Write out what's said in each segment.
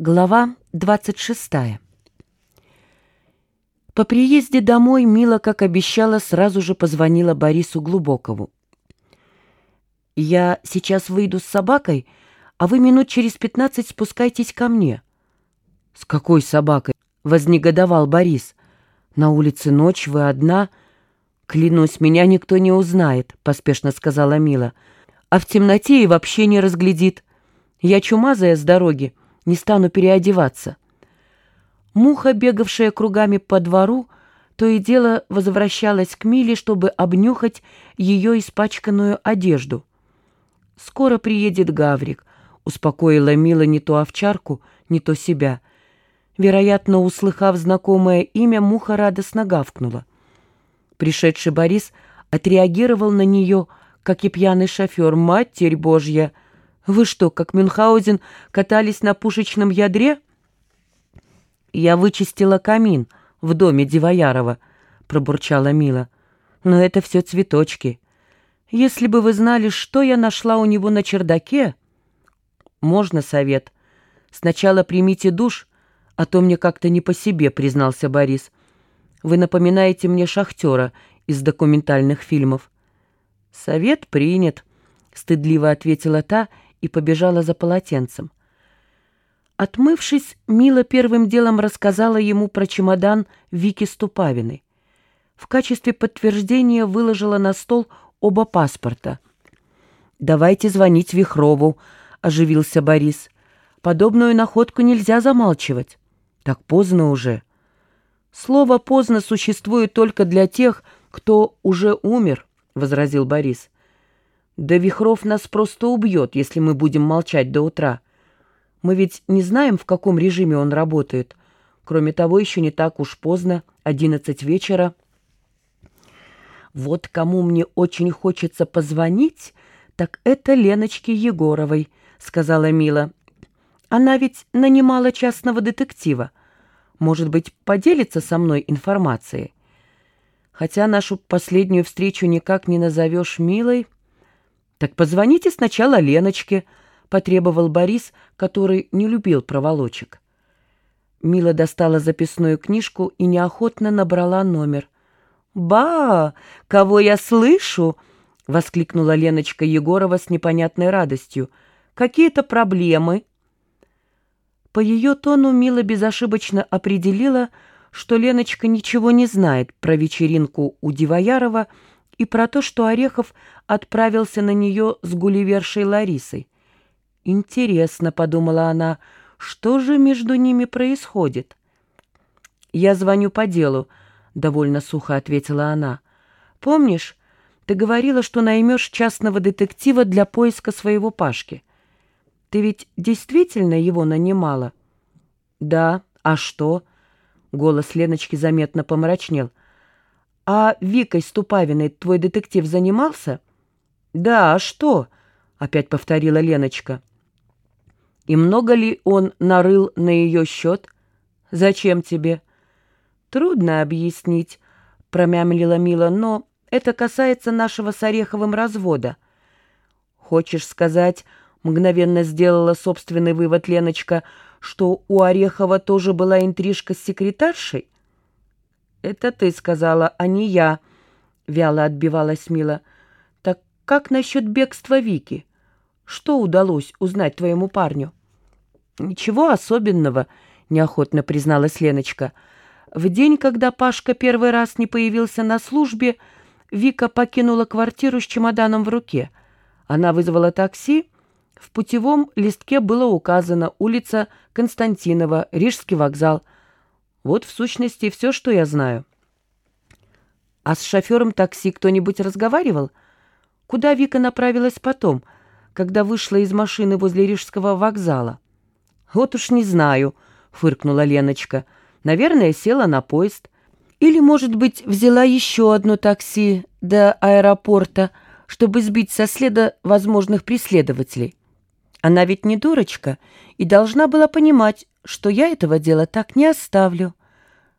Глава 26. По приезде домой Мила, как обещала, сразу же позвонила Борису Глубокову. «Я сейчас выйду с собакой, а вы минут через пятнадцать спускайтесь ко мне». «С какой собакой?» — вознегодовал Борис. «На улице ночь, вы одна?» «Клянусь, меня никто не узнает», — поспешно сказала Мила. «А в темноте и вообще не разглядит. Я чумазая с дороги» не стану переодеваться. Муха, бегавшая кругами по двору, то и дело возвращалась к Миле, чтобы обнюхать ее испачканную одежду. «Скоро приедет Гаврик», — успокоила Мила не то овчарку, не то себя. Вероятно, услыхав знакомое имя, муха радостно гавкнула. Пришедший Борис отреагировал на нее, как и пьяный шофер. «Матерь Божья!» Вы что, как Мюнхгаузен, катались на пушечном ядре? Я вычистила камин в доме Дивоярова, пробурчала Мила. Но это все цветочки. Если бы вы знали, что я нашла у него на чердаке... Можно совет. Сначала примите душ, а то мне как-то не по себе, признался Борис. Вы напоминаете мне шахтера из документальных фильмов. Совет принят, стыдливо ответила та и побежала за полотенцем. Отмывшись, Мила первым делом рассказала ему про чемодан Вики Ступавиной. В качестве подтверждения выложила на стол оба паспорта. «Давайте звонить Вихрову», — оживился Борис. «Подобную находку нельзя замалчивать. Так поздно уже». «Слово «поздно» существует только для тех, кто уже умер», — возразил Борис. Да Вихров нас просто убьет, если мы будем молчать до утра. Мы ведь не знаем, в каком режиме он работает. Кроме того, еще не так уж поздно, одиннадцать вечера. Вот кому мне очень хочется позвонить, так это Леночке Егоровой, сказала Мила. Она ведь нанимала частного детектива. Может быть, поделится со мной информацией. Хотя нашу последнюю встречу никак не назовешь милой, «Так позвоните сначала Леночке», — потребовал Борис, который не любил проволочек. Мила достала записную книжку и неохотно набрала номер. «Ба! Кого я слышу?» — воскликнула Леночка Егорова с непонятной радостью. «Какие-то проблемы?» По ее тону Мила безошибочно определила, что Леночка ничего не знает про вечеринку у Дивоярова и про то, что Орехов отправился на нее с гулливершей Ларисой. «Интересно», — подумала она, — «что же между ними происходит?» «Я звоню по делу», — довольно сухо ответила она. «Помнишь, ты говорила, что наймешь частного детектива для поиска своего Пашки? Ты ведь действительно его нанимала?» «Да, а что?» — голос Леночки заметно помрачнел. «А Викой Ступавиной твой детектив занимался?» «Да, а что?» — опять повторила Леночка. «И много ли он нарыл на ее счет? Зачем тебе?» «Трудно объяснить», — промямлила Мила, «но это касается нашего с Ореховым развода». «Хочешь сказать...» — мгновенно сделала собственный вывод Леночка, что у Орехова тоже была интрижка с секретаршей? «Это ты сказала, а не я», — вяло отбивалась Мила. «Так как насчет бегства Вики? Что удалось узнать твоему парню?» «Ничего особенного», — неохотно призналась Леночка. «В день, когда Пашка первый раз не появился на службе, Вика покинула квартиру с чемоданом в руке. Она вызвала такси. В путевом листке было указано улица Константинова, Рижский вокзал — вот в сущности все, что я знаю. А с шофером такси кто-нибудь разговаривал? Куда Вика направилась потом, когда вышла из машины возле Рижского вокзала? Вот уж не знаю, фыркнула Леночка. Наверное, села на поезд. Или, может быть, взяла еще одно такси до аэропорта, чтобы сбить со следа возможных преследователей. Она ведь не дурочка и должна была понимать, что я этого дела так не оставлю,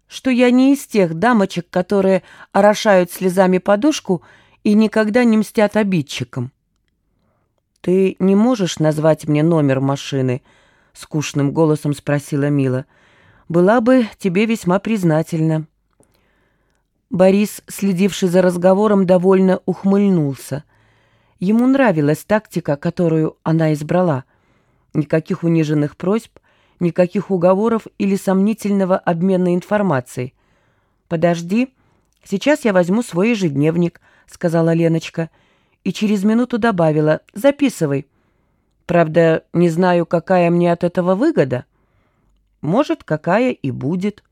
что я не из тех дамочек, которые орошают слезами подушку и никогда не мстят обидчикам. «Ты не можешь назвать мне номер машины?» — скучным голосом спросила Мила. «Была бы тебе весьма признательна». Борис, следивший за разговором, довольно ухмыльнулся. Ему нравилась тактика, которую она избрала. Никаких униженных просьб, никаких уговоров или сомнительного обмена информацией. «Подожди, сейчас я возьму свой ежедневник», — сказала Леночка, и через минуту добавила «Записывай». «Правда, не знаю, какая мне от этого выгода». «Может, какая и будет».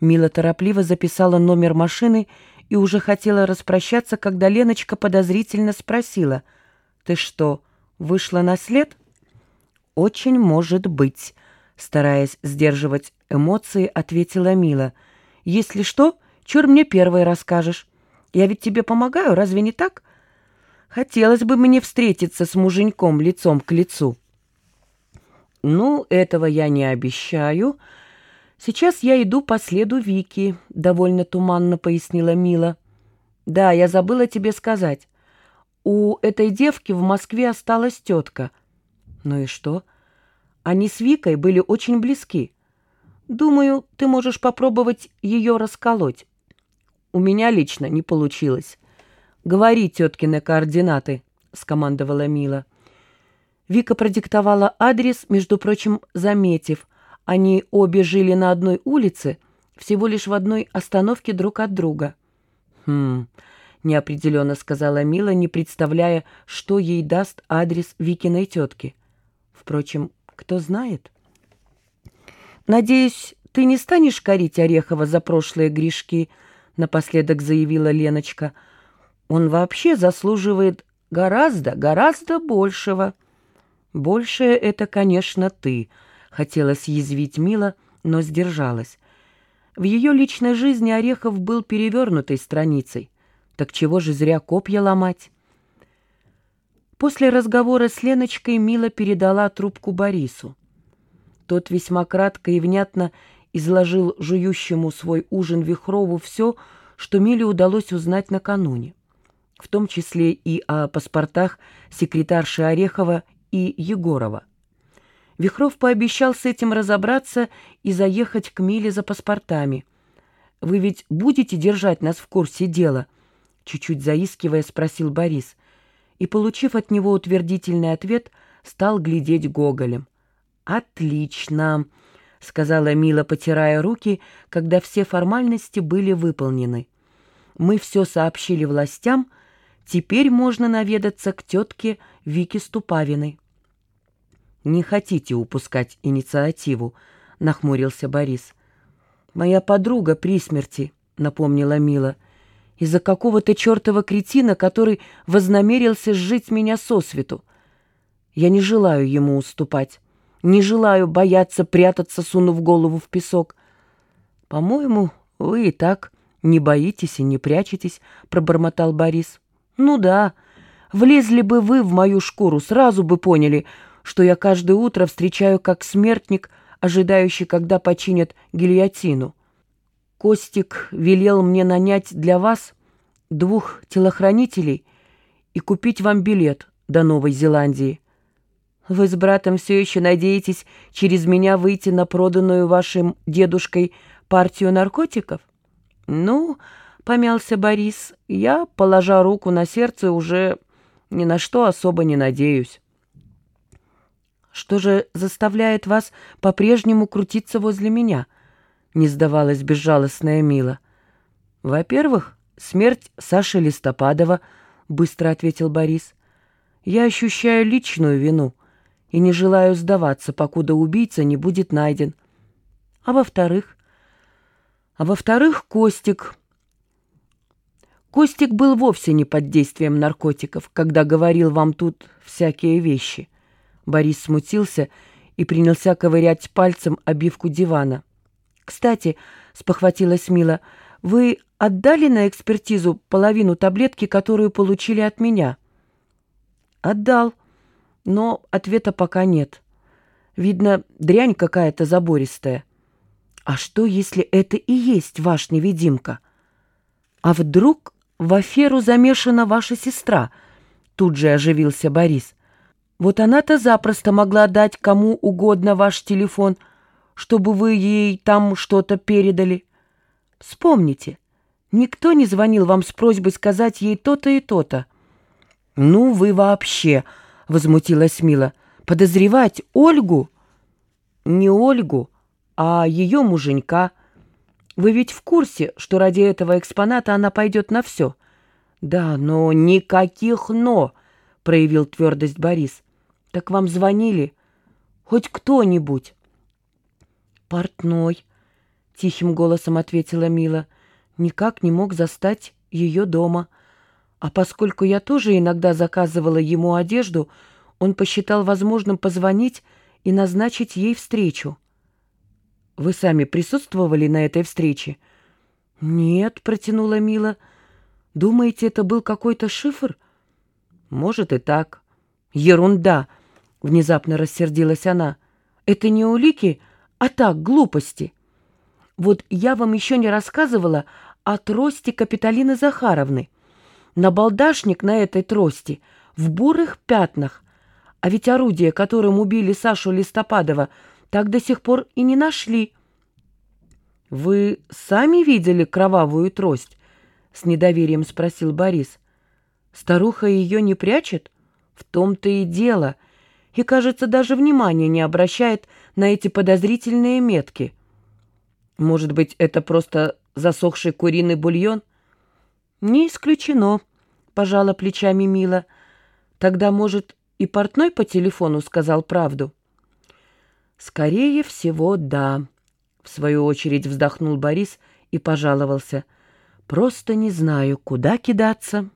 Мила торопливо записала номер машины и уже хотела распрощаться, когда Леночка подозрительно спросила. «Ты что, вышла на след?» «Очень может быть», — стараясь сдерживать эмоции, ответила Мила. «Если что, чур мне первой расскажешь. Я ведь тебе помогаю, разве не так? Хотелось бы мне встретиться с муженьком лицом к лицу». «Ну, этого я не обещаю», «Сейчас я иду по следу Вики», — довольно туманно пояснила Мила. «Да, я забыла тебе сказать. У этой девки в Москве осталась тетка». «Ну и что?» «Они с Викой были очень близки. Думаю, ты можешь попробовать ее расколоть. У меня лично не получилось. Говори теткины координаты», — скомандовала Мила. Вика продиктовала адрес, между прочим, заметив — они обе жили на одной улице, всего лишь в одной остановке друг от друга. «Хм...» — неопределенно сказала Мила, не представляя, что ей даст адрес Викиной тетки. Впрочем, кто знает? «Надеюсь, ты не станешь корить Орехова за прошлые грешки?» — напоследок заявила Леночка. «Он вообще заслуживает гораздо, гораздо большего». «Большее — это, конечно, ты», Хотелось язвить Мила, но сдержалась. В ее личной жизни Орехов был перевернутой страницей. Так чего же зря копья ломать? После разговора с Леночкой Мила передала трубку Борису. Тот весьма кратко и внятно изложил жующему свой ужин Вихрову все, что Миле удалось узнать накануне, в том числе и о паспортах секретарши Орехова и Егорова. Вихров пообещал с этим разобраться и заехать к Миле за паспортами. «Вы ведь будете держать нас в курсе дела?» Чуть-чуть заискивая, спросил Борис. И, получив от него утвердительный ответ, стал глядеть Гоголем. «Отлично!» — сказала Мила, потирая руки, когда все формальности были выполнены. «Мы все сообщили властям, теперь можно наведаться к тетке Вике Ступавиной». «Не хотите упускать инициативу», — нахмурился Борис. «Моя подруга при смерти», — напомнила Мила, — «из-за какого-то чертова кретина, который вознамерился сжить меня сосвету. Я не желаю ему уступать, не желаю бояться прятаться, сунув голову в песок. По-моему, вы и так не боитесь и не прячетесь», — пробормотал Борис. «Ну да, влезли бы вы в мою шкуру, сразу бы поняли, что я каждое утро встречаю как смертник, ожидающий, когда починят гильотину. Костик велел мне нанять для вас двух телохранителей и купить вам билет до Новой Зеландии. Вы с братом все еще надеетесь через меня выйти на проданную вашим дедушкой партию наркотиков? Ну, помялся Борис, я, положа руку на сердце, уже ни на что особо не надеюсь. Что же заставляет вас по-прежнему крутиться возле меня?» — не сдавалась безжалостная Мила. «Во-первых, смерть Саши Листопадова», — быстро ответил Борис. «Я ощущаю личную вину и не желаю сдаваться, покуда убийца не будет найден. А во-вторых? А во-вторых, Костик. Костик был вовсе не под действием наркотиков, когда говорил вам тут всякие вещи». Борис смутился и принялся ковырять пальцем обивку дивана. «Кстати», — спохватилась Мила, — «вы отдали на экспертизу половину таблетки, которую получили от меня?» «Отдал, но ответа пока нет. Видно, дрянь какая-то забористая. А что, если это и есть ваш невидимка? А вдруг в аферу замешана ваша сестра?» Тут же оживился Борис. Вот она-то запросто могла дать кому угодно ваш телефон, чтобы вы ей там что-то передали. Вспомните, никто не звонил вам с просьбой сказать ей то-то и то-то. «Ну вы вообще!» — возмутилась Мила. «Подозревать Ольгу?» «Не Ольгу, а ее муженька. Вы ведь в курсе, что ради этого экспоната она пойдет на все?» «Да, но никаких «но», — проявил твердость Борис. «Так вам звонили? Хоть кто-нибудь?» «Портной», — тихим голосом ответила Мила, — «никак не мог застать ее дома. А поскольку я тоже иногда заказывала ему одежду, он посчитал возможным позвонить и назначить ей встречу». «Вы сами присутствовали на этой встрече?» «Нет», — протянула Мила, — Думаете, это был какой-то шифр? Может и так. Ерунда, внезапно рассердилась она. Это не улики, а так, глупости. Вот я вам еще не рассказывала о трости Капитолины Захаровны. Набалдашник на этой трости в бурых пятнах. А ведь орудие, которым убили Сашу Листопадова, так до сих пор и не нашли. Вы сами видели кровавую трость? с недоверием спросил Борис. Старуха ее не прячет? В том-то и дело. И, кажется, даже внимания не обращает на эти подозрительные метки. Может быть, это просто засохший куриный бульон? Не исключено, пожала плечами Мила. Тогда, может, и портной по телефону сказал правду? Скорее всего, да. В свою очередь вздохнул Борис и пожаловался — Просто не знаю, куда кидаться.